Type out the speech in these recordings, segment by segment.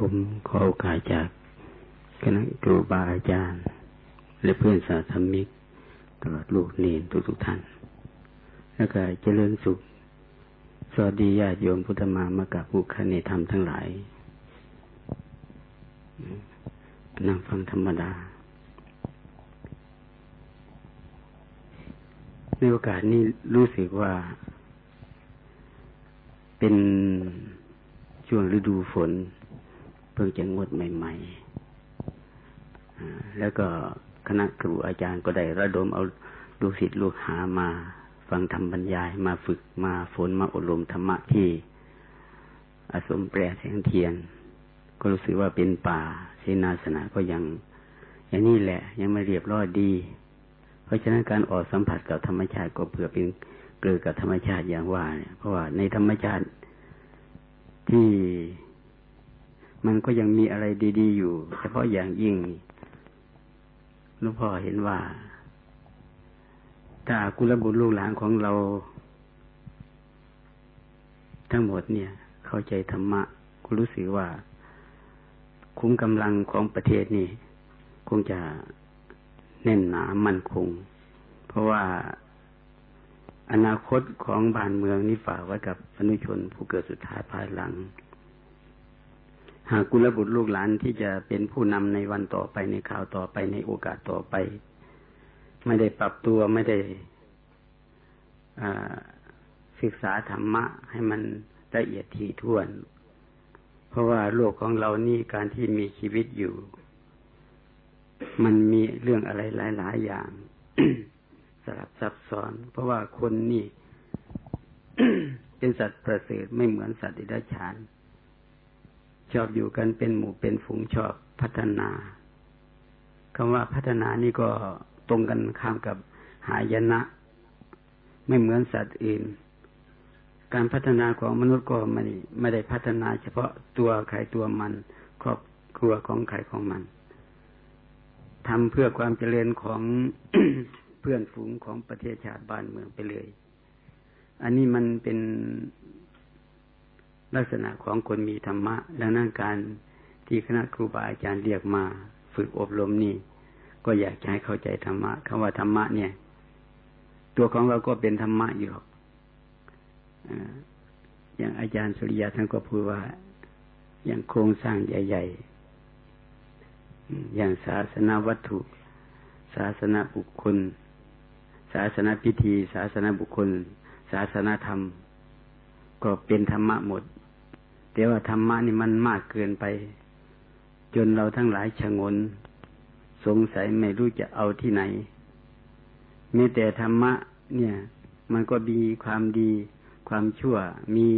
ผมขอโอกาสจากคณะครูบาอาจารย์ และเพื่อนสาธมิก ตลอดลูกเนนทุกทุกท่าน แล้วก็เจริญสุข สวัสดีญาติโยมพุทธมามากับผู้คันในธรรมทั้งหลายนั่งฟังธรรมดา ในโอกาสนี้รู้สึกว่าเป็นช่วงฤดูฝน เพิ่งจะงดใหม่ๆ แล้วก็คณะครูอาจารย์ก็ได้ระดมเอาลูกศิษย์ลูกหามา ฟังธรรมบรรยายมาฝึกมาฝนมาอบรมธรรมะที่อาสมแปรแสงเทียน ก็รู้สึกว่าเป็นป่าเสนาสนะก็ยัง อย่างนี้แหละ ยังไม่เรียบร้อยดี เพราะฉะนั้นการออกสัมผัสกับธรรมชาติก็เพื่อเป็นเกลือกับธรรมชาติอย่างว่าเนี่ยเพราะว่าในธรรมชาติที่ มันก็ยังมีอะไรดีๆอยู่เฉพาะอย่างยิ่งหลวงพ่อเห็นว่า ถ้ากุลบุตรลูกหลานของเรา ทั้งหมดเนี่ย เข้าใจธรรมะก็รู้สึกว่า คุ้มกำลังของประเทศนี่คงจะแน่นหนามั่นคง เพราะว่าอนาคตของบ้านเมืองนี่ฝากไว้กับอนุชนผู้เกิดสุดท้ายภายหลัง หากกุลบุตรลูกหลานที่จะเป็นผู้นำในวันต่อไปในข่าวต่อไปในโอกาสต่อไป ไม่ได้ปรับตัวไม่ได้ศึกษาธรรมะให้มันละเอียดถี่ถ้วน เพราะว่าโลกของเรานี่การที่มีชีวิตอยู่ มันมีเรื่องอะไรหลาย ๆ อย่าง สลับซับซ้อน เพราะว่าคนนี่ เป็นสัตว์ประเสริฐไม่เหมือนสัตว์อิรัฉาน ชอบอยู่กันเป็นหมู่เป็นฝูงชอบพัฒนาคำว่าพัฒนานี่ก็ตรงกันข้ามกับหายนะ ไม่เหมือนสัตว์อื่น การพัฒนาของมนุษย์ก็ไม่ไม่ได้พัฒนาเฉพาะตัวใครตัวมัน ครอบครัวของใครของมันทำเพื่อความเจริญของเพื่อนฝูงของประเทศชาติบ้านเมืองไปเลย อันนี้มันเป็น ลักษณะของคนมีธรรมะ ดังนั้นการที่คณะครูบาอาจารย์เรียกมาฝึกอบรมนี่ ก็อยากให้เข้าใจธรรมะคำว่าธรรมะเนี่ย ตัวของเราก็เป็นธรรมะอยู่หรอกอย่างอาจารย์สุริยะท่านก็พูดว่า อย่างโครงสร้างใหญ่ๆ อย่างศาสนาวัตถุ ศาสนาบุคคล ศาสนาพิธี ศาสนาบุคคล ศาสนาธรรม ก็เป็นธรรมะหมด แต่ว่าธรรมะนี่มันมากเกินไป จนเราทั้งหลายชะงน สงสัยไม่รู้จะเอาที่ไหนมีแต่ธรรมะ เนี่ย มันก็มีความดี ความชั่วมี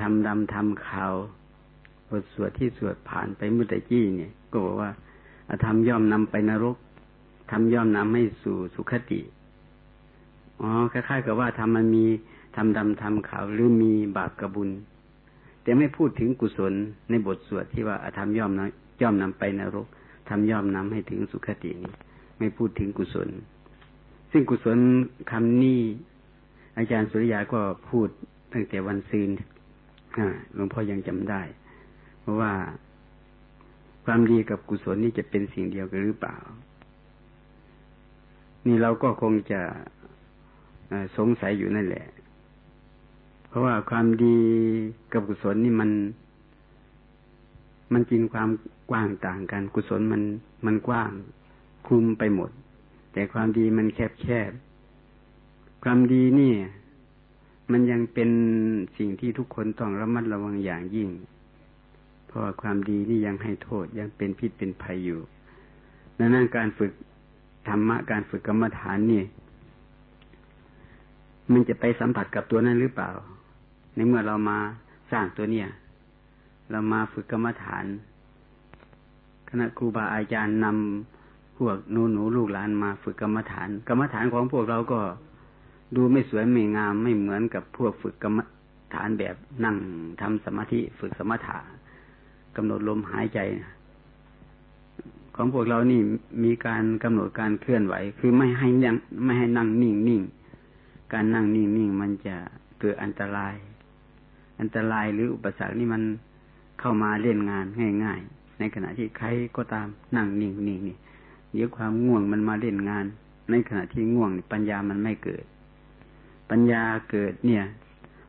ทำดำทำขาวบทสวดที่สวดผ่านไปเมื่อตะกี้เนี่ย ก็บอกว่าธรรมย่อมนำไปนรกทำย่อมนำให้สู่สุขติอ๋อคล้ายๆกับว่าทำมันมีทำดำทำขาวหรือมีบาปกระบุญ แต่ไม่พูดถึงกุศลในบทสวดที่ว่าอธรรมย่อมนย่อมนำไปนรกทำย่อมนำให้ถึงสุขตินี้ไม่พูดถึงกุศล ซึ่งกุศลคำนี้ อาจารย์สุริยาก็พูดตั้งแต่วันซืนหลวงพ่อยังจำได้ เพราะว่าความดีกับกุศลนี่จะเป็นสิ่งเดียวกันหรือเปล่า นี่เราก็คงจะสงสัยอยู่นั่นแหละ ราะว่าความดีกับกุศลนี่มัน มันจริงความกว้างต่างกัน กุศลมันมันกว้างคุมไปหมด แต่ความดีมันแคบแคบความดีนี่มันยังเป็นสิ่งที่ทุกคนต้องระมัดระวังอย่างยิ่ง เพราะว่าความดีนี่ยังให้โทษยังเป็นพิษเป็นภัยอยู่ดังนั้นการฝึกธรรมะการฝึกกรรมฐานนี่ มันจะไปสัมผัสกับตัวนั้นหรือเปล่า ในเมื่อเรามาสร้างตัวเนี่ยเรามาฝึกกรรมฐาน คณะครูบาอาจารย์นำพวกหนูหนูลูกหลานมาฝึกกรรมฐาน กรรมฐานของพวกเราก็ดูไม่สวยไม่งามไม่เหมือนกับพวกฝึกกรรมฐานแบบนั่งทำสมาธิฝึกสมถะกำหนดลมหายใจ ของพวกเรานี่มีการกำหนดการเคลื่อนไหว คือไม่ให้ยังไม่ให้นั่งนิ่งนิ่งการนั่งนิ่งนิ่งมันจะเกิดอันตราย อันตรายหรืออุปสรรคนี่มันเข้ามาเล่นงานง่าย ๆ ในขณะที่ใครก็ตามนั่งนิ่งนิ่งนี่เดี๋ยวความง่วงมันมาเล่นงาน ในขณะที่ง่วงปัญญามันไม่เกิด ปัญญาเกิดเนี่ย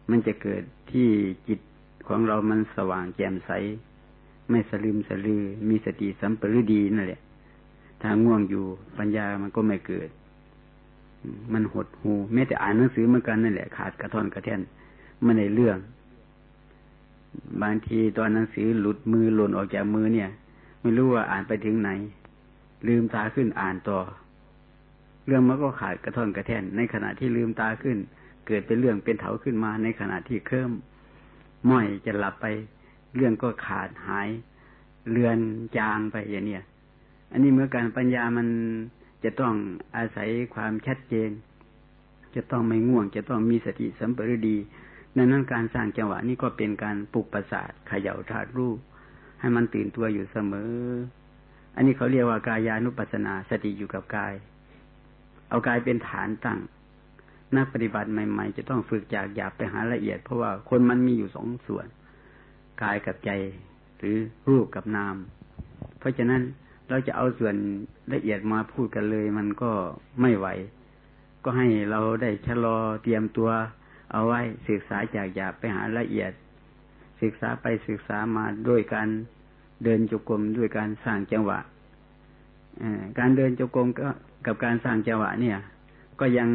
มันจะเกิดที่จิตของเรามันสว่างแจ่มใส ไม่สลืมสลือ มีสติสัมปรือดีนั่นแหละ ถ้าง่วงอยู่ปัญญามันก็ไม่เกิด มันหดหูแม้แต่อ่านหนังสือเหมือนกันนั่นแหละ ขาดกระท่อนกระแท่นไม่ในเรื่อง บางทีตอนหนังสือหลุดมือหล่นออกจากมือเนี่ย ไม่รู้ว่าอ่านไปถึงไหน ลืมตาขึ้นอ่านต่อ เรื่องมันก็ขาดกระท่อนกระแท่น ในขณะที่ลืมตาขึ้น เกิดเป็นเรื่องเป็นเถาขึ้นมา ในขณะที่เคลิ้มม้อยจะหลับไป เรื่องก็ขาดหายเลือนจางไปอย่างเนี้ยอันนี้เมื่อการปัญญามันจะต้องอาศัยความชัดเจน จะต้องไม่ง่วง จะต้องมีสติสัมปรดี ดังนั้นการสร้างจังหวะนี้ก็เป็นการปลุกประสาทเขย่าธาตุรูป ให้มันตื่นตัวอยู่เสมอ อันนี้เขาเรียกว่ากายานุปัสสนาสติอยู่กับกาย เอากายเป็นฐานตั้ง นักปฏิบัติใหม่ ๆ จะต้องฝึกจากหยาบไปหาละเอียด เพราะว่าคนมันมีอยู่สองส่วน กายกับใจ หรือรูปกับนาม เพราะฉะนั้นเราจะเอาส่วนละเอียดมาพูดกันเลย มันก็ไม่ไหว ก็ให้เราได้ชะลอเตรียมตัว เอาไว้ศึกษาจากหยาบไปหาละเอียด ศึกษาไปศึกษามาด้วยการเดินจงกรมด้วยการสร้างจังหวะการเดินจงกรมก็กับการสร้างจังหวะเนี่ย ก็ยัง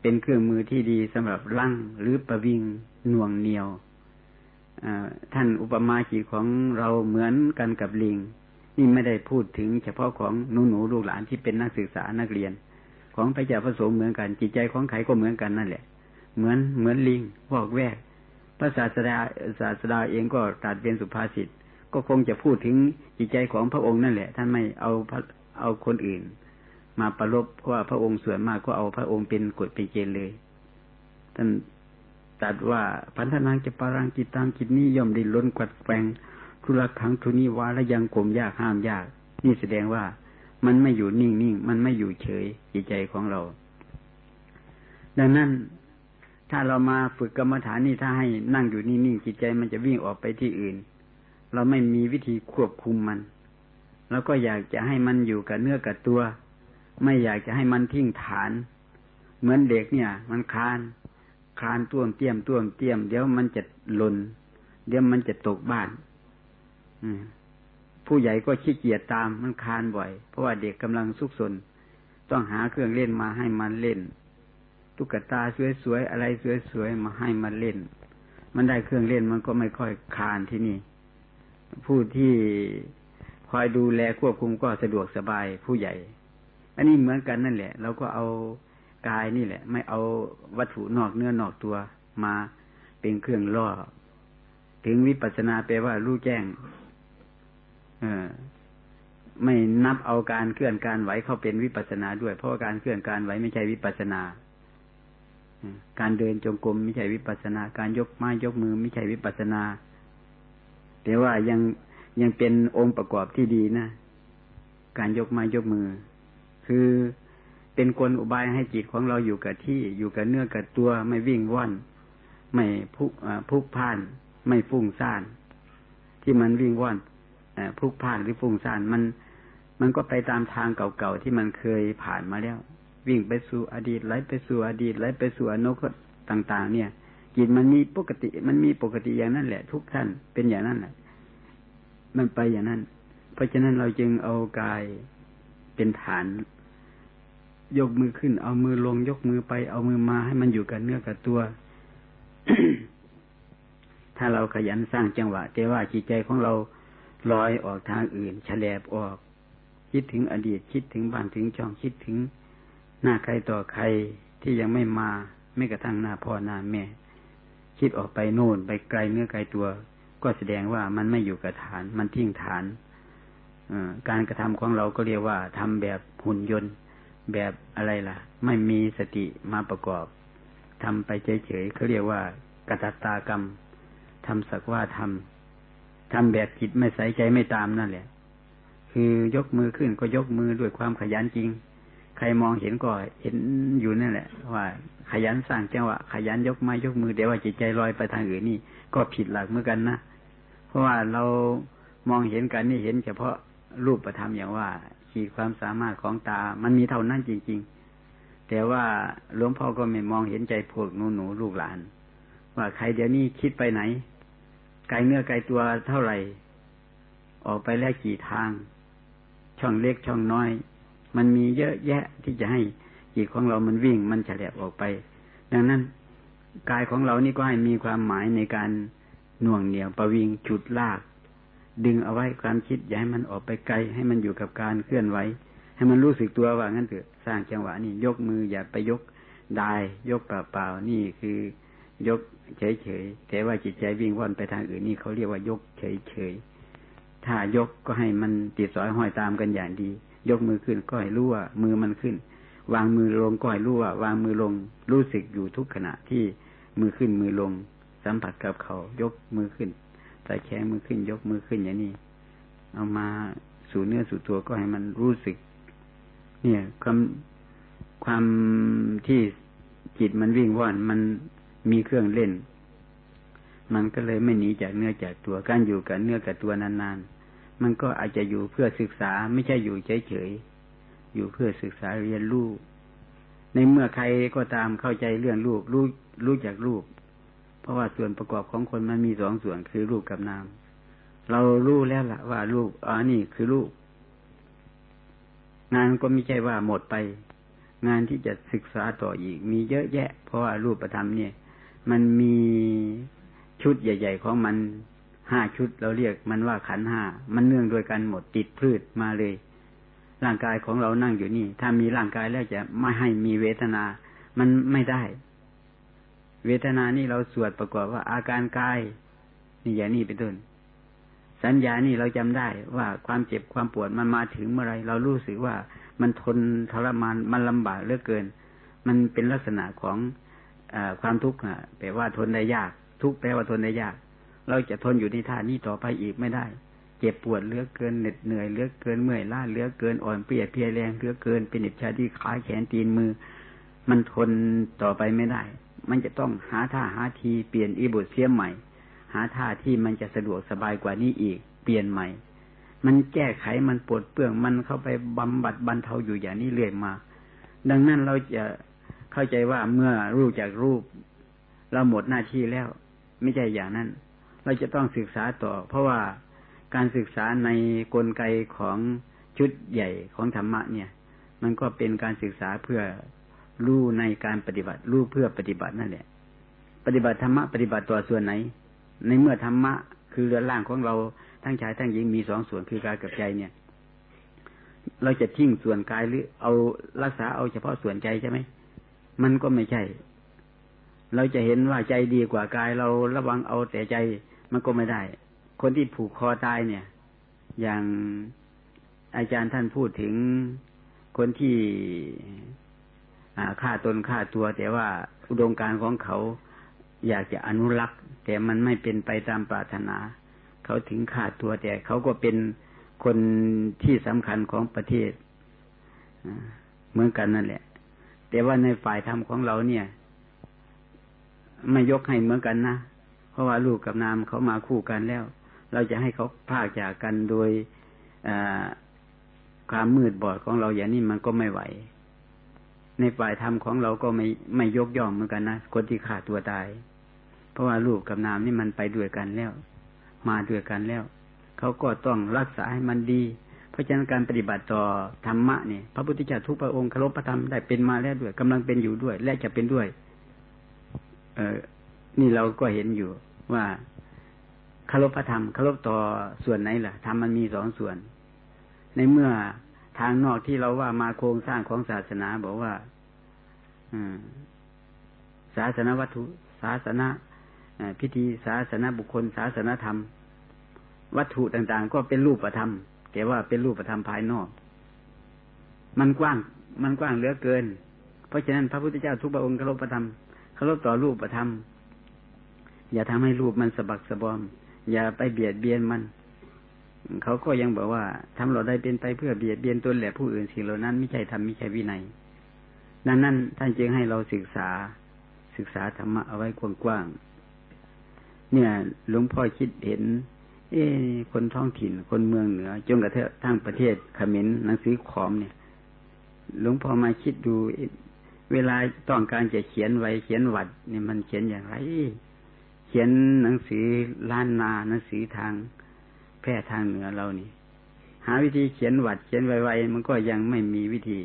เป็นเครื่องมือที่ดีสำหรับลั่งหรือประวิงหน่วงเหนียวท่านอุปมาจิตของเราเหมือนกันกับลิง นี่ไม่ได้พูดถึงเฉพาะของหนูหนูลูกหลานที่เป็นนักศึกษานักเรียน ของพระเจ้าพระสงฆ์เหมือนกันจิตใจของใครก็เหมือนกันนั่นแหละ เหมือนเหมือนลิงวอกแวกพระศาสดาศาสดาเองก็ตัดเป็นสุภาษิตก็คงจะพูดถึงจิตใจของพระองค์นั่นแหละ ท่านไม่เอาพระเอาคนอื่น มาประลบเพราะว่าพระองค์ส่วนมากก็เอาพระองค์เป็นกฎเป็นเกณฑ์เลย ท่านตัดว่าพันธนังจะปารังจิตตามจิตนี้ย่อมดิ้ล้นกัดแปงทุลักขังทุนีวาและยังกลมยากห้ามยาก นี่แสดงว่ามันไม่อยู่นิ่งๆมันไม่อยู่เฉยจิตใจของเรา ดังนั้น ถ้าเรามาฝึกกรรมฐานนี่ถ้าให้นั่งอยู่นิ่งๆจิตใจมันจะวิ่งออกไปที่อื่น เราไม่มีวิธีควบคุมมัน แล้วก็อยากจะให้มันอยู่กับเนื้อกับตัว ไม่อยากจะให้มันทิ้งฐาน เหมือนเด็กเนี่ย มันคานคานต้วงเตี้ยมต้วงเตี้ยมเดี๋ยวมันจะหล่นเดี๋ยวมันจะตกบ้านผู้ใหญ่ก็ขี้เกียจตามมันคานบ่อย เพราะว่าเด็กกำลังสุกสนต้องหาเครื่องเล่นมาให้มันเล่น ตุ๊กตาสวยๆอะไรสวยๆมาให้มันเล่น มันได้เครื่องเล่นมันก็ไม่ค่อยคานที่นี่ ผู้ที่คอยดูแลควบคุมก็สะดวกสบายผู้ใหญ่ อันนี้เหมือนกันนั่นแหละเราก็เอากายนี่แหละ ไม่เอาวัตถุนอกเนื้อนอกตัวมาเป็นเครื่องล่อ ถึงวิปัสสนาแปลว่ารู้แจ้ง เออไม่นับเอาการเคลื่อนการไหวเข้าเป็นวิปัสนาด้วย เพราะการเคลื่อนการไหวไม่ใช่วิปัสนา การเดินจงกรมไม่ใช่วิปัสนา การยกไม้ยกมือไม่ใช่วิปัสนา แต่ว่ายังยังเป็นองค์ประกอบที่ดีนะ การยกไม้ยกมือ คือเป็นกลอุบายให้จิตของเราอยู่กับที่อยู่กับเนื้อกับตัวไม่วิ่งว่อนไม่พุพุกพ่าน ไม่ฟุ้งซ่าน ที่มันวิ่งว่อนพุกพ่านหรือฟุ้งซ่านมัน มันก็ไปตามทางเก่าๆที่มันเคยผ่านมาแล้ว วิ่งไปสู่อดีตไหลไปสู่อดีตไหลไปสู่อนาคตต่าง ๆ เนี่ยจิตมันมีปกติมันมีปกติอย่างนั้นแหละ ทุกท่านเป็นอย่างนั้นแหละมันไปอย่างนั้น เพราะฉะนั้นเราจึงเอากายเป็นฐาน ยกมือขึ้น เอามือลง ยกมือไป เอามือมาให้มันอยู่กับเนื้อกับตัว ถ้าเราขยันสร้างจังหวะ แต่ว่าจิตใจของเราลอยออกทางอื่น แฉลบออก คิดถึงอดีตคิดถึงบ้านถึงช่องคิดถึง หน้าใครต่อใครที่ยังไม่มาไม่กระทั่งหน้าพ่อหน้าแม่ คิดออกไปโน่นไปไกลเนื้อไกลตัว ก็แสดงว่ามันไม่อยู่กับฐาน มันทิ้งฐานอการกระทำของเราก็เรียกว่าทำแบบหุ่นยนต์ แบบอะไรล่ะ ไม่มีสติมาประกอบทำไปเฉยๆเขาเรียกว่ากตัตตากรรมทำสักว่าทำทำแบบจิตไม่ใส่ใจไม่ตามนั่นแหละ คือยกมือขึ้นก็ยกมือด้วยความขยันจริง ใครมองเห็นก็เห็นอยู่นั่นแหละ ว่า ขยันสร้างจังหวะขยันยกไม้ยกมือเดี๋ยวว่าจิตใจลอยไปทางอื่นนี่ ก็ผิดหลักเหมือนกันนะเพราะว่าเรามองเห็นกันนี่เห็นเฉพาะรูปประธรรมอย่างว่าขีดความสามารถของตา มันมีเท่านั้นจริง ๆ แต่ว่าหลวงพ่อก็ไม่มองเห็นใจพวกหนูหนูลูกหลาน ว่าใครเดี๋ยวนี้คิดไปไหนไกลเนื้อไกลตัวเท่าไหร่ ออกไปแล้วกี่ทาง ช่องเล็กช่องน้อย มันมีเยอะแยะที่จะให้จิตของเรามันวิ่งมันเฉลียบออกไป ดังนั้นกายของเรานี่ก็ให้มีความหมายในการหน่วงเหนี่ยวประวิงจุดลาก ดึงเอาไว้ความคิดอย่าให้มันออกไปไกล ให้มันอยู่กับการเคลื่อนไหวให้มันรู้สึกตัวว่างั้นเถอะสร้างจังหวะนี่ยกมืออย่าไปยกได้ยกเปล่าๆนี่คือยกเฉยๆแต่ว่าจิตใจวิ่งว่อนไปทางอื่นนี่เขาเรียกว่ายกเฉยๆถ้ายกก็ให้มันติดสอยห้อยตามกันอย่างดี ยกมือขึ้นก็ให้รู้ว่ามือมันขึ้น วางมือลงก็ให้รู้ว่าวางมือลงรู้สึกอยู่ทุกขณะที่มือขึ้นมือลง สัมผัสกับเขา ยกมือขึ้นใส่แขนมือขึ้น ยกมือขึ้นอย่างนี้เอามาสู่เนื้อสู่ตัวก็ให้มันรู้สึก เนี่ยความความที่จิตมันวิ่งว่อนมันมีเครื่องเล่น มันก็เลยไม่หนีจากเนื้อจากตัวการอยู่กับเนื้อกับตัวนานๆ มันก็อาจจะอยู่เพื่อศึกษาไม่ใช่อยู่เฉยๆอยู่เพื่อศึกษาเรียนรู้ในเมื่อใครก็ตามเข้าใจเรื่องรูปรู้รู้จากรูป เพราะว่าส่วนประกอบของคนมันมีสองส่วนคือรูปกับนาม เรารู้แล้วล่ะว่ารูปอ๋อนี่คือรูป งานก็ไม่ใช่ว่าหมดไป งานที่จะศึกษาต่ออีก มีเยอะแยะ เพราะว่ารูปธรรมเนี่ย มันมีชุดใหญ่ ๆ ของมัน ห้าชุดเราเรียกมันว่าขันห้ามันเนื่องโดยกันหมดติดพืชมาเลย ร่างกายของเรานั่งอยู่นี่ ถ้ามีร่างกายแล้วจะไม่ให้มีเวทนา มันไม่ได้ เวทนานี่เราสวดประกอบว่าอาการกายนี่อย่างนี้เป็นต้นสัญญานี่เราจำได้ว่าความเจ็บความปวดมันมาถึงเมื่อไรเรารู้สึกว่ามันทนทรมานมันลำบากเหลือเกิน มันเป็นลักษณะของอความทุกข์แปลว่าทนได้ยาก ทุกแปลว่าทนได้ยาก เราจะทนอยู่ในท่านี้ต่อไปอีกไม่ได้ เจ็บปวดเลือเกินเหน็ดเหนื่อยเลือเกินเมื่อยล้าเลือเกินอ่อนเปียเพียแรงเลือเกินเป็นเหน็บชาที่ขาแขนตีนมือ มันทนต่อไปไม่ได้ มันจะต้องหาท่าหาทีเปลี่ยนอีบุตรเสียใหม่ หาท่าที่มันจะสะดวกสบายกว่านี้อีก เปลี่ยนใหม่ มันแก้ไขมันปวดเปื้องมันเข้าไปบำบัดบรรเทาอยู่อย่างนี้เรื่อยมา ดังนั้นเราจะเข้าใจว่าเมื่อรูปจากรูป เราหมดหน้าที่แล้ว ไม่ใช่อย่างนั้น เราจะต้องศึกษาต่อ เพราะว่าการศึกษาในกลไกของชุดใหญ่ของธรรมะเนี่ย มันก็เป็นการศึกษาเพื่อรู้ในการปฏิบัติรู้เพื่อปฏิบัตินั่นแหละ ปฏิบัติธรรมะปฏิบัติตัวส่วนไหน ในเมื่อธรรมะคือเรือนร่างของเราทั้งชายทั้งหญิงมีสองส่วนคือกายกับใจเนี่ย เราจะทิ้งส่วนกายหรือเอารักษาเอาเฉพาะส่วนใจใช่ไหมมันก็ไม่ใช่ เราจะเห็นว่าใจดีกว่ากายเราระวังเอาแต่ใจ มันก็ไม่ได้ คนที่ผูกคอตายเนี่ย อย่างอาจารย์ท่านพูดถึงคนที่ฆ่าตนฆ่าตัว แต่ว่าอุดมการของเขาอยากจะอนุรักษ์ แต่มันไม่เป็นไปตามปรารถนา เขาถึงฆ่าตัวแต่เขาก็เป็นคนที่สำคัญของประเทศเหมือนกันนั่นแหละ แต่ว่าในฝ่ายธรรมของเราเนี่ย ไม่ยกให้เหมือนกันนะ ราะว่าลูกกับนามเขามาคู่กันแล้ว เราจะให้เขาพากจากกันโดยความมืดบอดของเราอย่างนี้มันก็ไม่ไหว ในฝ่ายธรรมของเราก็ไม่ไม่ยกย่องเหมือนกันนะคนที่ขาดตัวตาย เพราะว่ารูปกับนามนี่มันไปด้วยกันแล้ว มาด้วยกันแล้วเขาก็ต้องรักษาให้มันดี เพราะฉะนั้นการปฏิบัติต่อธรรมะเนี่ยพระพุทธเจ้าทุกพระองค์คารพพระธรรมได้เป็นมาแล้วด้วยกำลังเป็นอยู่ด้วย และจะเป็นด้วย เออนี่เราก็เห็นอยู่ ว่าคารพพระธรรมคารพต่อส่วนไหนล่ะธรรมมันมีสองส่วน ในเมื่อทางนอกที่เราว่ามาโครงสร้างของศาสนาบอกว่าศาสนาวัตถุ ศาสนาพิธีศาสนาบุคคล ศาสนาธรรม วัตถุต่าง ๆ ก็เป็นรูปธรรมแต่ว่าเป็นรูปธรรมภายนอก มันกว้าง มันกว้างเหลือเกิน เพราะฉะนั้นพระพุทธเจ้าทุกพระองค์เคารพธรรมเคารพต่อรูปธรรม อย่าทำให้รูปมันสะบักสะบอม อย่าไปเบียดเบียนมัน เขาก็ยังบอกว่าทำเราได้เป็นไปเพื่อเบียดเบียนตนและผู้อื่นสิ่งเหล่านั้นไม่ใช่ทำไม่ใช่วินัยดังนั้นท่านจึงให้เราศึกษาศึกษาธรรมะเอาไว้กว้างๆเนี่ยหลวงพ่อคิดเห็น เอ้คนท้องถิ่น คนเมืองเหนือจนกระทั่งประเทศขมิ้นหนังสือขอมเนี่ยหลวงพ่อมาคิดดู เวลาต้องการจะเขียนไว้เขียนวัดเนี่ยมันเขียนอย่างไร เขียนหนังสือล้านนาหนังสือทางแพทย์ทางเหนือเรานี่ หาวิธีเขียนวัดเขียนไวๆมันก็ยังไม่มีวิธี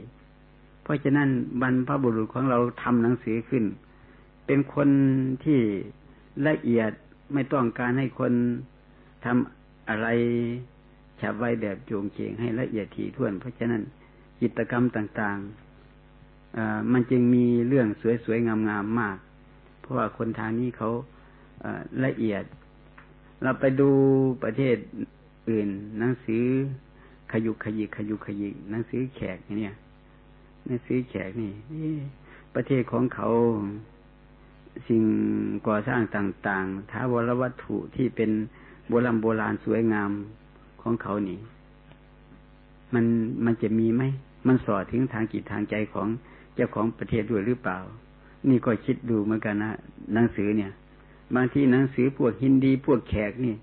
เพราะฉะนั้นบรรพบุรุษของเราทำหนังสือขึ้น เป็นคนที่ละเอียดไม่ต้องการให้คนทำอะไรฉับไวแบบโจงเฉงให้ละเอียดถี่ถ้วน เพราะฉะนั้นกิจกรรมต่างๆมันจึงมีเรื่องสวยๆงามๆมาก เพราะว่าคนทางนี้เขา ละเอียด เราไปดูประเทศอื่น หนังสือขยุกขยิกขยุกขยิกหนังสือแขกเนี่ยหนังสือแขกนี่ประเทศของเขาสิ่งก่อสร้างต่างๆท้าวรวัตถุที่เป็นโบราณโบราณสวยงามของเขานี่ มันมันจะมีไหม มันสอดถึงทางจิตทางใจของเจ้าของประเทศด้วยหรือเปล่า นี่ก็คิดดูเหมือนกันนะหนังสือเนี่ย บางทีหนังสือพวกฮินดีพวกแขกนี่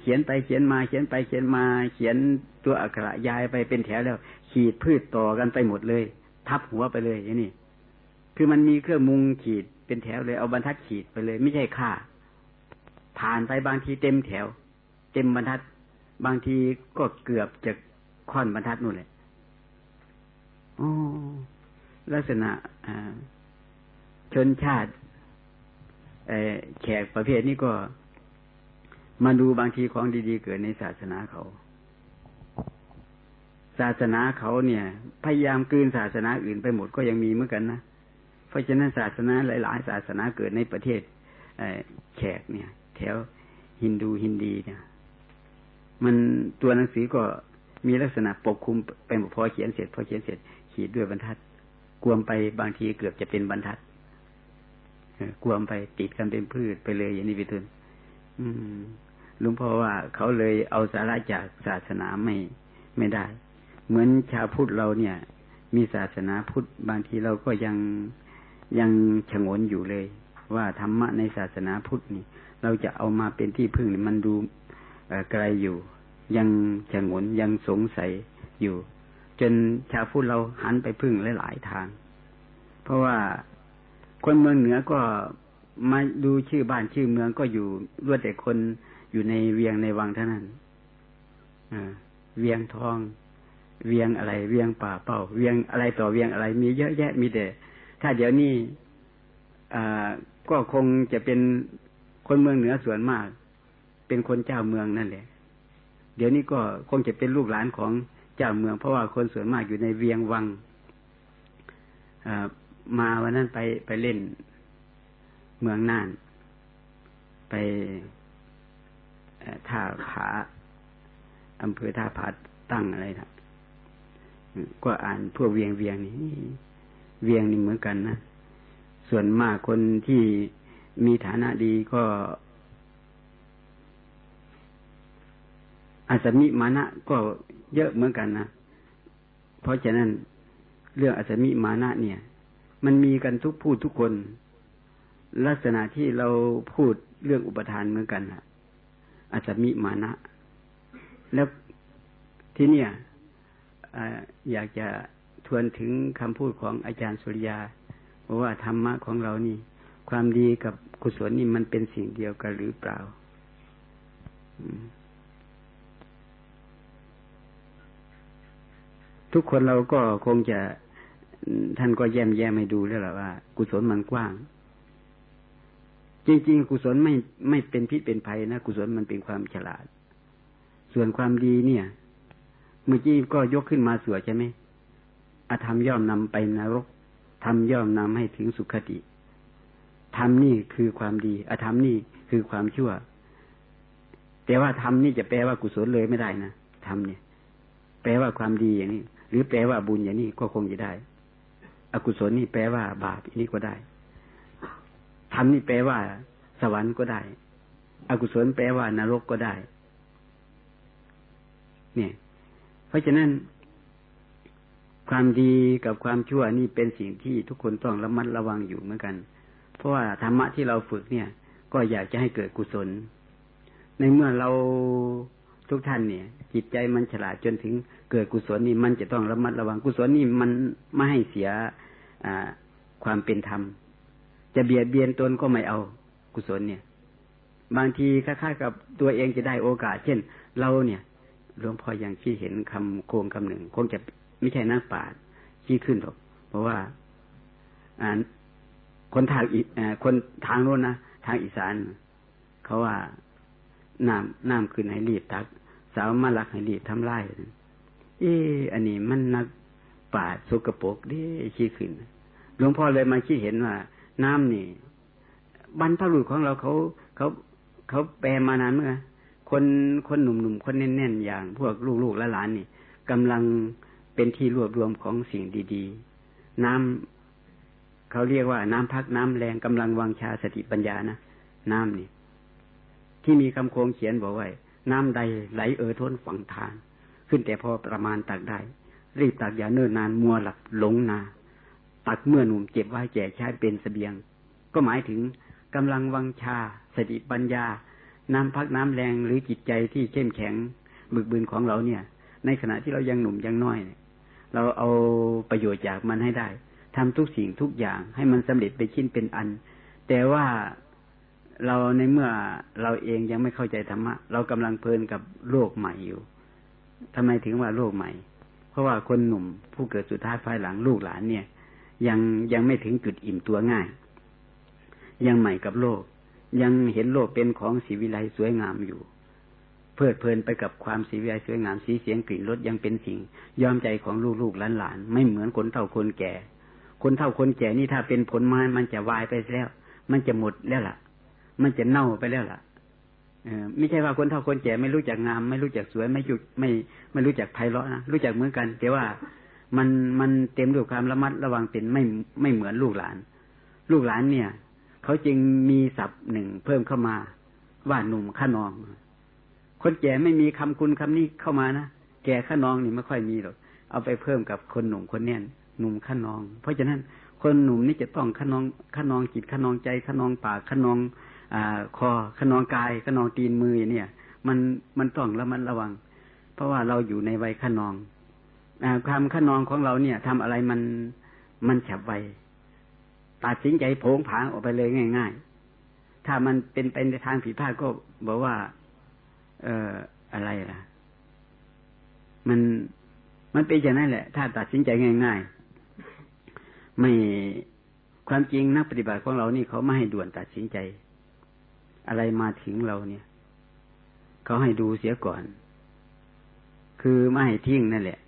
เขียนไปเขียนมาเขียนไปเขียนมา เขียนตัวอักขระยายไปเป็นแถวแล้ว ขีดพืชต่อกันไปหมดเลย ทับหัวไปเลยอย่างนี้คือมันมีเครื่องมุงขีดเป็นแถวเลยเอาบรรทัดขีดไปเลย ไม่ใช่ค่า ผ่านไปบางทีเต็มแถว เต็มบรรทัด บางทีก็เกือบจะค่อนบรรทัดนู่นเลยโอ้ลักษณะชนชาติ แขกประเภทนี้ก็มาดูบางทีของดีๆ เกิดในศาสนาเขา ศาสนาเขาเนี่ย พยายามกืนศาสนาอื่นไปหมดก็ยังมีเหมือนกันนะเพราะฉะนั้นศาสนาหลายๆ ศาสนาเกิดในประเทศแขกเนี่ย แถวฮินดูฮินดีเนี่ย มันตัวหนังสือก็มีลักษณะปกคลุมไปหมดพอเขียนเสร็จพอเขียนเสร็จขีดด้วยบรรทัด กวมไปบางทีเกือบจะเป็นบรรทัด กวไปติดกันเป็นพืชไปเลยอย่างนี้ไปตุนอืมลุงพ่อว่าเขาเลยเอาสาระจากศาสนาไม่ไม่ได้ เหมือนชาวพุทธเราเนี่ย มีศาสนาพุทธบางทีเราก็ยังยังฉงนอยู่เลย ว่าธรรมะในศาสนาพุทธนี่ เราจะเอามาเป็นที่พึ่งมันดูไกลอยู่ ยังฉงนยังสงสัยอยู่ จนชาวพุทธเราหันไปพึ่งหลายๆทาง เพราะว่า คนเมืองเหนือก็มาดูชื่อบ้านชื่อเมืองก็อยู่รวดแต่คนอยู่ในเวียงในวังเท่านั้นเวียงทอง เวียงอะไร เวียงป่าเป้าเวียงอะไรต่อเวียงอะไร มีเยอะแยะมีแต่ถ้าเดี๋ยวนี้ก็คงจะเป็นคนเมืองเหนือส่วนมาก เป็นคนเจ้าเมืองนั่นแหละ เดี๋ยวนี้ก็คงจะเป็นลูกหลานของเจ้าเมือง เพราะว่าคนส่วนมากอยู่ในเวียงวัง มาวันนั้นไปไปเล่นเมืองน่าน ไปท่าผาอำเภอท่าผาตั้งอะไรนะก็อ่านพวกเวียงเวียงนี่เวียงนี่เหมือนกันนะส่วนมากคนที่มีฐานะดีก็อาสมิมานะก็เยอะเหมือนกันนะ เพราะฉะนั้นเรื่องอาสมิมานะเนี่ย มันมีกันทุกผู้ทุกคน ลักษณะที่เราพูดเรื่องอุปทานเหมือนกันนะอาจจะมิมานะ แล้วที่เนี่ยอยากจะทวนถึงคำพูดของอาจารย์สุริยาว่าธรรมะของเรานี่ ความดีกับกุศลนี่มันเป็นสิ่งเดียวกันหรือเปล่าทุกคนเราก็คงจะ ท่านก็แย้มแย้มให้ดูแล้วล่ะว่า กุศลมันกว้าง จริง ๆ กุศลไม่ไม่เป็นพิษเป็นภัยนะกุศลมันเป็นความฉลาด ส่วนความดีเนี่ย เมื่อกี้ก็ยกขึ้นมาสวยใช่ไหมอาธรรมย่อมนำไปนรกธรรมย่อมนำให้ถึงสุขติธรรมนี่คือความดีอธรรมนี่คือความชั่ว แต่ว่าธรรมนี่จะแปลว่ากุศลเลยไม่ได้นะธรรมเนี่ย แปลว่าความดีอย่างนี้ หรือแปลว่าบุญอย่างนี้ก็คงจะได้ กุศลนี่แปลว่า บาปอย่างนี้ก็ได้ธรรมนี่แปลว่า สวรรค์ก็ได้ อกุศลแปลว่านรกก็ได้ เนี่ย เพราะฉะนั้น ความดีกับความชั่วนี่เป็นสิ่งที่ทุกคนต้องระมัดระวังอยู่เหมือนกัน เพราะว่าธรรมะที่เราฝึกเนี่ย ก็อยากจะให้เกิดกุศล ในเมื่อเราทุกท่านเนี่ย จิตใจมันฉลาดจนถึงเกิดกุศลนี่มันจะต้องระมัดระวังกุศลนี่มันไม่ให้เสีย ความเป็นธรรม จะเบียดเบียนตนก็ไม่เอากุศลเนี่ย บางทีคล้ายๆกับตัวเองจะได้โอกาส เช่น เราเนี่ยหลวงพ่ออย่างที่เห็นคำโคงคำหนึ่ง คงจะไม่ใช่นักปราที่ขึ้นหรอก เพราะว่าอ่าคนทางอีคนทางโน้นนะทางอีสานเขาว่าน้ำน้ำขึ้นให้รีบตัก สาวมาลักให้รีบทำลายเอออันนี้มันนักป่าสกปรกดิชี้ขึ้น หลวงพ่อเลยมาคิดเห็นว่า น้ำนี่บรรพบุรุษของเราเขาเขาเขาแปลมานานเมื่อคนคนหนุ่มๆคนแน่นๆอย่าง พวกลูกๆและหลานนี่กำลังเป็นที่รวบรวมของสิ่งดีๆ น้ำเขาเรียกว่าน้ำพักน้ำแรงกำลังวังชาสติปัญญานะน้ำนี่ ที่มีคำโคงเขียนบอกไว้น้ำใดไหลเอ่อท้นฝังทาน ขึ้นแต่พอประมาณตักได้ รีบตักอย่าเนิ่นนานมัวหลับหลงนา ตักเมื่อหนุ่มเจ็บไว้แจกใช้เป็นสเสบียง ก็หมายถึงกำลังวังชา สติปัญญา น้ำพักน้ำแรงหรือจิตใจที่เข้มแข็งบึกบืนของเราเนี่ย ในขณะที่เรายังหนุ่มยังน้อยเนี่ยเราเอาประโยชน์จากมันให้ได้ทำทุกสิ่งทุกอย่างให้มันสำเร็จไปชิ้นเป็นอัน แต่ว่าเราในเมื่อเราเองยังไม่เข้าใจธรรมะ เรากำลังเพลินกับโลกใหม่อยู่ทำไมถึงว่าโลกใหม่ เพราะว่าคนหนุ่มผู้เกิดสุดท้ายภายหลังลูกหลานเนี่ย ยังยังไม่ถึงจุดอิ่มตัวง่าย ยังใหม่กับโลก ยังเห็นโลกเป็นของสีวิไลสวยงามอยู่ เพลิดเพลินไปกับความสีวิไลสวยงามสีเสียงกลิ่นรสยังเป็นสิ่ง ยอมใจของลูกๆหลานๆไม่เหมือนคนเฒ่าคนแก่ คนเฒ่าคนแก่นี่ถ้าเป็นผลไม้มันจะวายไปแล้ว มันจะหมดแล้วล่ะ มันจะเน่าไปแล้วล่ะเออไม่ใช่ว่าคนเฒ่าคนแก่ไม่รู้จักงาม ไม่รู้จักสวยไม่ยุดไม่ไม่รู้จักไพเราะนะรู้จักเหมือนกัน แต่ว่า มันมันเต็มด้วยความระมัดระวังเป็นไม่ไม่เหมือนลูกหลาน ลูกหลานเนี่ย เขาจึงมีศัพท์หนึ่งเพิ่มเข้ามาว่าหนุ่มข้านอง คนแก่ไม่มีคำคุณคำนี้เข้ามานะแก่ข้านองนี่ไม่ค่อยมีหรอกเอาไปเพิ่มกับคนหนุ่มคนเนี้ยหนุ่มข้านอง เพราะฉะนั้นคนหนุ่มนี่จะต้องขนองขนองจิตขนองใจขนองปากขนองอคอขนองกายขนองตีนมือเนี่ย มันมันต้องแล้วมันระวัง เพราะว่าเราอยู่ในวัยขนอง ความขนองของเราเนี่ยทำอะไรมันมันฉับไวตัดสินใจโผงผางออกไปเลยง่าย ๆ ถ้ามันเป็นไปในทางผิดพลาดก็บอกว่า เอ่ออะไรล่ะ มันมันเป็นอย่างนั้นแหละ ถ้าตัดสินใจง่าย ๆ ไม่ความจริงนักปฏิบัติของเรานี่เขาไม่ให้ด่วนตัดสินใจ อะไรมาถึงเราเนี่ย เขาให้ดูเสียก่อน คือไม่ให้ทิ้งนั่นแหละ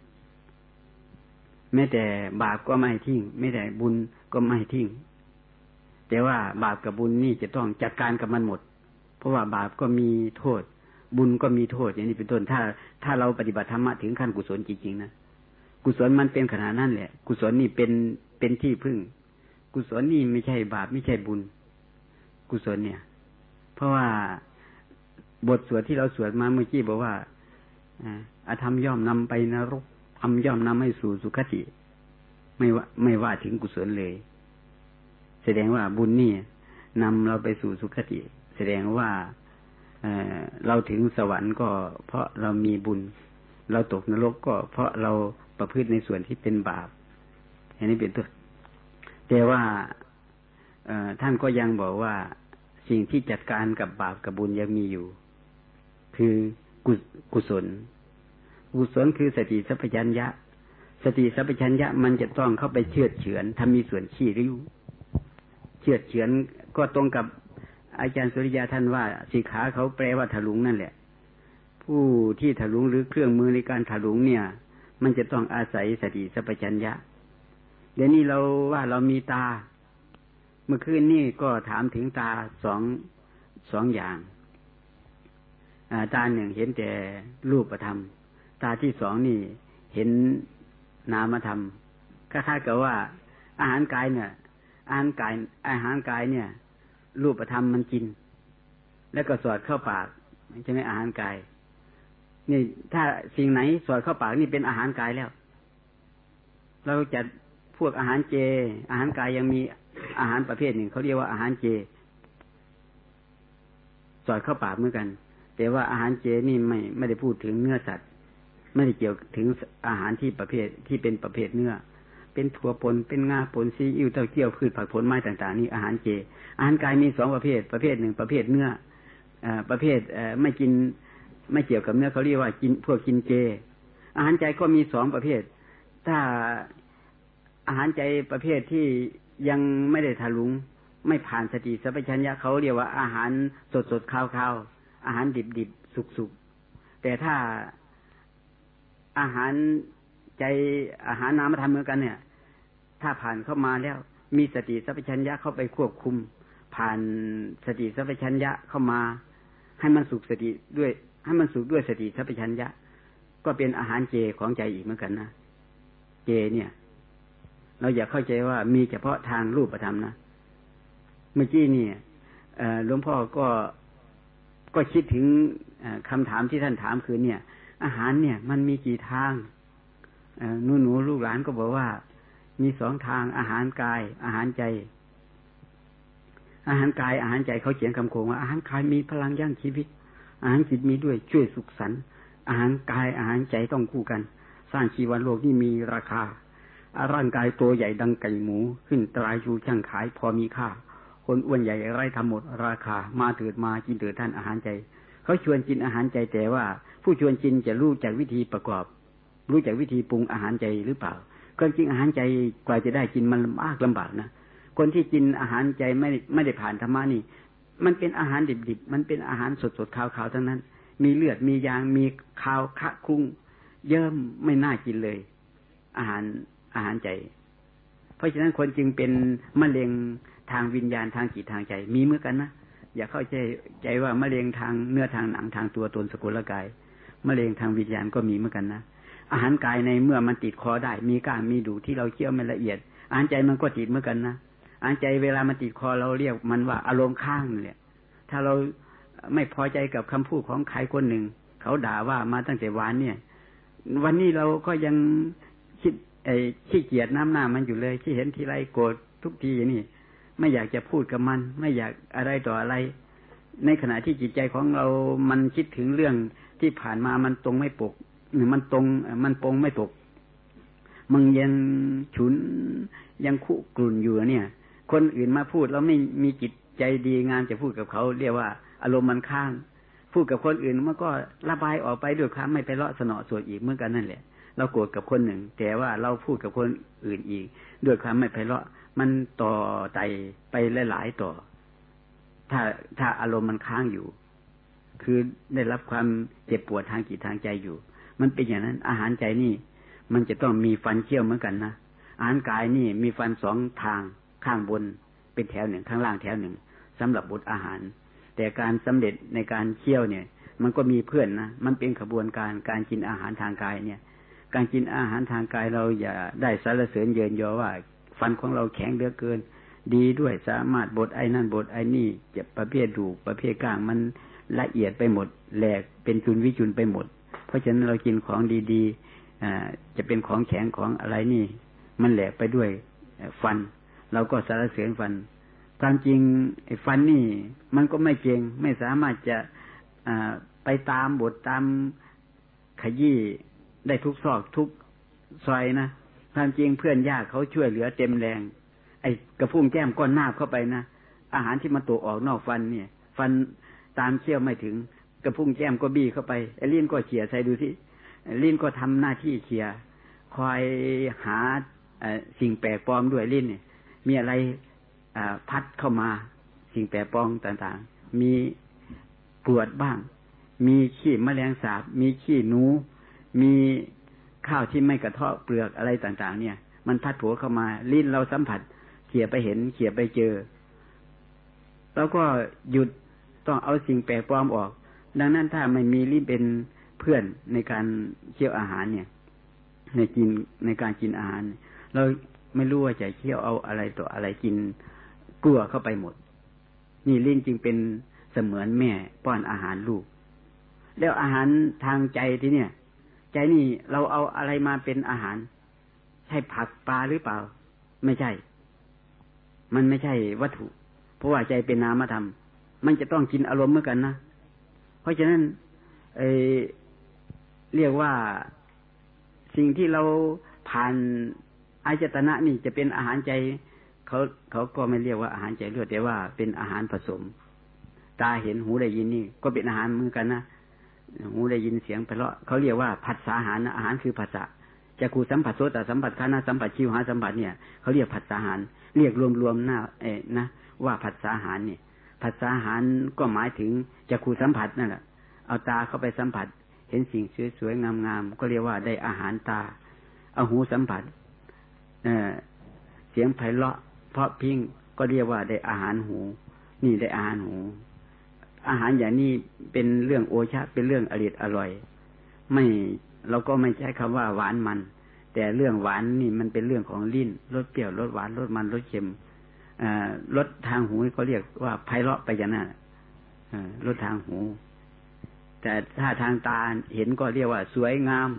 แม้แต่บาปก็ไม่ให้ทิ้งไม่แต่บุญก็ไม่ให้ทิ้ง แต่ว่าบาปกับบุญนี่จะต้องจัดการกับมันหมด เพราะว่าบาปก็มีโทษ บุญก็มีโทษ อย่างนี้เป็นต้นถ้า ถ้าเราปฏิบัติธรรมะถึงขั้นกุศลจริงๆนะกุศลมันเป็นขนาดนั้นแหละ กุศลนี่เป็นเป็นที่พึ่ง กุศลนี่ไม่ใช่บาปไม่ใช่บุญ กุศลเนี่ย เพราะว่าบทสวดที่เราสวดมาเมื่อกี้บอกว่าอาธรรมย่อมนำไปนรก รรมย่อมนำให้สู่สุคติ ไม่ว่าไม่ว่าถึงกุศลเลย แสดงว่าบุญนี่นำเราไปสู่สุคติ แสดงว่าเเราถึงสวรรค์ก็เพราะเรามีบุญ เราตกนรกก็เพราะเราประพฤติในส่วนที่เป็นบาปอันนี้เป็นต้นแต่ว่าท่านก็ยังบอกว่าสิ่งที่จัดการกับบาปกับบุญยังมีอยู่ คือกุศล กุศลคือสติสัพพัญญะ สติสัพพัญญะมันจะต้องเข้าไปเชื่อเฉือนทำมีส่วนขี้ริ้ว เชื่อเฉือนก็ตรงกับอาจารย์สุริยาท่านว่าสีขาเขาแปลว่าถลุงนั่นแหละ ผู้ที่ถลุงหรือเครื่องมือในการถลุงเนี่ย มันจะต้องอาศัยสติสัพพัญญะ เดี๋ยวนี้เราว่าเรามีตา เมื่อคืนนี่ก็ถามถึงตาสองสองอย่างตาหนึ่งเห็นแต่รูปธรรม ตาที่สองนี่เห็นนามธรรมคล้ายๆกับว่า อาหารกายเนี่ยอาหารกายอาหารกายเนี่ย รูปธรรมมันกิน แล้วก็สอดเข้าปากใช่ไหมอาหารกาย นี่ถ้าสิ่งไหนสอดเข้าปากนี่เป็นอาหารกายแล้ว เราจะพวกอาหารเจ อาหารกายยังมีอาหารประเภทหนึ่งเขาเรียกว่าอาหารเจ สอดเข้าปากเหมือนกัน แต่ว่าอาหารเจนี่ไม่ไม่ได้พูดถึงเนื้อสัตว์ ไม่ได้เกี่ยวถึงอาหารที่ประเภทที่เป็นประเภทเนื้อ เป็นถั่วปนเป็นงาปนซีอิ๊วเต้าเจี้ยวพืชผักผลไม้ต่าง ๆ นี่อาหารเจ อาหารกายมีสองประเภท ประเภทหนึ่งประเภทเนื้ออประเภทไม่กินไม่เกี่ยวกับเนื้อเขาเรียกว่ากินพวกกินเจ อาหารใจก็มีสองประเภท ถ้าอาหารใจประเภทที่ยังไม่ได้ทะลุง ไม่ผ่านสติสัพพัญญะเขาเรียกว่าอาหารสดสดข้าวข้าวอาหารดิบดิบสุกสุกแต่ถ้า อาหารใจอาหารน้ำมาทำเหมือนกันเนี่ย ถ้าผ่านเข้ามาแล้ว มีสติสัพพัญญะเข้าไปควบคุม ผ่านสติสัพพัญญะเข้ามา ให้มันสุกสติด้วย ให้มันสุกด้วยสติสัพพัญญะ ก็เป็นอาหารเจของใจอีกเหมือนกันนะเจเนี่ย เราอย่าเข้าใจว่ามีเฉพาะทางรูปธรรมนะเมื่อกี้นี่หลวงพ่อก็ก็คิดถึงคำถามที่ท่านถามคือเนี่ย อาหารเนี่ย มันมีกี่ทางหนูหนูลูกหลานก็บอกว่า มีสองทางอาหารกาย อาหารใจ อาหารกายอาหารใจเขาเขียนคำโคงว่าอาหารกายมีพลังยั่งชีวิต อาหารจิตมีด้วยช่วยสุขสันต์อาหารกายอาหารใจต้องคู่กัน สร้างชีวันโลกที่มีราคาร่างกายตัวใหญ่ดังไก่หมู ขึ้นตรายชูช่างขายพอมีค่า คนอ้วนใหญ่ไร้ทำหมดราคา มาเถิดมากินเถิดท่านอาหารใจ เขาชวนกินอาหารใจแต่ว่า ผู้ชวนกินจะรู้จากวิธีประกอบ รู้จากวิธีปรุงอาหารใจหรือเปล่าก็จริงอาหารใจกว่าจะได้กินมันมากลำบากนะคนที่กินอาหารใจไม่ไม่ได้ผ่านธรรมะนี่ มันเป็นอาหารดิบๆมันเป็นอาหารสดๆขาวๆทั้งนั้น มีเลือดมียางมีขาวคะคุ้ง เยิ่มไม่น่ากินเลย อาหารอาหารใจ เพราะฉะนั้นคนจึงเป็นมะเร็งทางวิญญาณทางจิตทางใจ มีเมื่อกันนะอย่าเข้าใจใจว่ามะเร็งทางเนื้อทางหนังทางตัวตนสกุลกาย มะเร็งทางวิญญาณก็มีเหมือนกันนะอาหารกายในเมื่อมันติดคอได้ มีก้างมีดูที่เราเคี่ยวไม่ละเอียดอาหารใจมันก็ติดเหมือนกันนะอาหารใจเวลามันติดคอเราเรียกมันว่าอารมณ์ข้างเนี่ยถ้าเราไม่พอใจกับคำพูดของใครคนหนึ่ง เขาด่าว่ามาตั้งแต่วานเนี่ย วันนี้เราก็ยังคิดไอ้ขี้เกียจน้ำหน้ามันอยู่เลยที่เห็นทีไรโกรธทุกทีนี่ ไม่อยากจะพูดกับมัน ไม่อยากอะไรต่ออะไร ในขณะที่จิตใจของเรามันคิดถึงเรื่อง ที่ผ่านมามันตรงไม่ปกหรือมันตรง มันปงไม่ปกมันยังฉุนยังคุกรุ่นอยู่เนี่ย คนอื่นมาพูดแล้วไม่มีจิตใจดีงามจะพูดกับเขาเรียกว่า อารมณ์มันข้างพูดกับคนอื่นมันก็ระบายออกไปด้วยความไม่ไปเลาะสนอส่วนอีกเหมือนกันนั่นแหละเราโกรธกับคนหนึ่ง แต่ว่าเราพูดกับคนอื่นอีก ด้วยความไม่ไพเราะ มันต่อไตไปหลายๆต่อ ถ้าถ้าอารมณ์มันค้างอยู่ คือได้รับความเจ็บปวดทางจิตทางใจอยู่ มันเป็นอย่างนั้น อาหารใจนี่ มันจะต้องมีฟันเคี้ยวเหมือนกันนะอาหารกายนี่มีฟันสองทางข้างบน เป็นแถวหนึ่งข้างล่างแถวหนึ่งสำหรับบทอาหาร แต่การสำเร็จในการเคี้ยวเนี่ย มันก็มีเพื่อนนะมันเป็นขบวนการการกินอาหารทางกายเนี่ย การกินอาหารทางกายเราอย่าได้สารเสริญเยินยอว่า ฟันของเราแข็งเหลือเกิน ดีด้วยสามารถบดไอ้นั่นบดไอ้นี่เจ็บประเภทดูประเภทก้างมัน ละเอียดไปหมด แหลกเป็นจุนวิจุนไปหมด เพราะฉะนั้นเรากินของดีๆอ่าจะเป็นของแข็งของอะไรนี่ มันแหลกไปด้วยฟัน เราก็สารเสริญฟันตามจริงไอ้ฟันนี่ มันก็ไม่เก่งไม่สามารถจะอ่ไปตามบทตามขยี้ได้ทุกซอกทุกซอยนะความจริงเพื่อนยากเขาช่วยเหลือเต็มแรง ไอ้กระพุ้งแก้มก้อนหน้าเข้าไปนะอาหารที่มันตกออกนอกฟันเนี่ย ฟัน ตามเชี่ยวไม่ถึง กระพุ้งแก้มก็บี้เข้าไปไอ้ลิ้นก็เขี่ยใส่ดูที่ลิ้นก็ทำหน้าที่เขี่ยคอยหาสิ่งแปลกปลอมด้วยลิ้นเนี่ย มีอะไรพัดเข้ามาสิ่งแปลกปลอมต่างๆ มีปวดบ้าง มีขี้แมลงสาบ มีขี้หนู มีข้าวที่ไม่กระเทาะเปลือกอะไรต่าง ๆ เนี่ย มันพัดผัวเข้ามา ลิ้นเราสัมผัสเขี่ยไปเห็นเขี่ยไปเจอ แล้วก็หยุด ต้องเอาสิ่งแปลกปลอมออก ดังนั้นถ้าไม่มีลิ้นเป็นเพื่อนในการเคี่ยวอาหารเนี่ย ในกินในการกินอาหาร เราไม่รู้ว่าจะเคี่ยวเอาอะไรต่ออะไรกินกลัวเข้าไปหมด นี่ลิ้นจึงเป็นเสมือนแม่ป้อนอาหารลูก แล้วอาหารทางใจที่เนี่ย ใจนี่เราเอาอะไรมาเป็นอาหาร ใช่ผักปลาหรือเปล่า ไม่ใช่ มันไม่ใช่วัตถุ เพราะว่าใจเป็นนามธรรม มันจะต้องกินอารมณ์เหมือนกันนะ เพราะฉะนั้นเอเรียกว่าสิ่งที่เราผ่านอายตนะนี่จะเป็นอาหารใจเขาเขาก็ไม่เรียกว่าอาหารใจเลือดแต่ว่าเป็นอาหารผสม ตาเห็นหูได้ยินนี่ ก็เป็นอาหารเหมือนกันนะหูได้ยินเสียงไปแล้วเขาเรียกว่าผัสสะอาหารนะอาหารคือภาษาจะกูสัมผัสโสตสัมผัสคานาสัมผัสชิวหาสัมผัสเนี่ยเขาเรียกผัสสะอาหาร เรียกรวมๆหน้าเอ๊นะว่าผัสสะอาหารเนี่ย ผัสสะอาหารก็หมายถึงจะกูสัมผัสนั่นแหละเอาตาเข้าไปสัมผัส เห็นสิ่งสวยๆงามๆก็เรียกว่าได้อาหารตา เอาหูสัมผัสเอเสียงไพเราะ เพราะพิ้งก็เรียกว่าได้อาหารหู นี่ได้อาหารหู อาหารอย่างนี้เป็นเรื่องโอชาเป็นเรื่องอริดอร่อย ไม่เราก็ไม่ใช้คำว่าหวานมัน แต่เรื่องหวานนี่มันเป็นเรื่องของลิ้นรสเปรี้ยวรสหวานรสมันรสเค็ม รถทางหูเขาเรียกว่าไพเราะไปอย่างนั้นรถทางหู แต่ถ้าทางตาเห็นก็เรียกว่าสวยงาม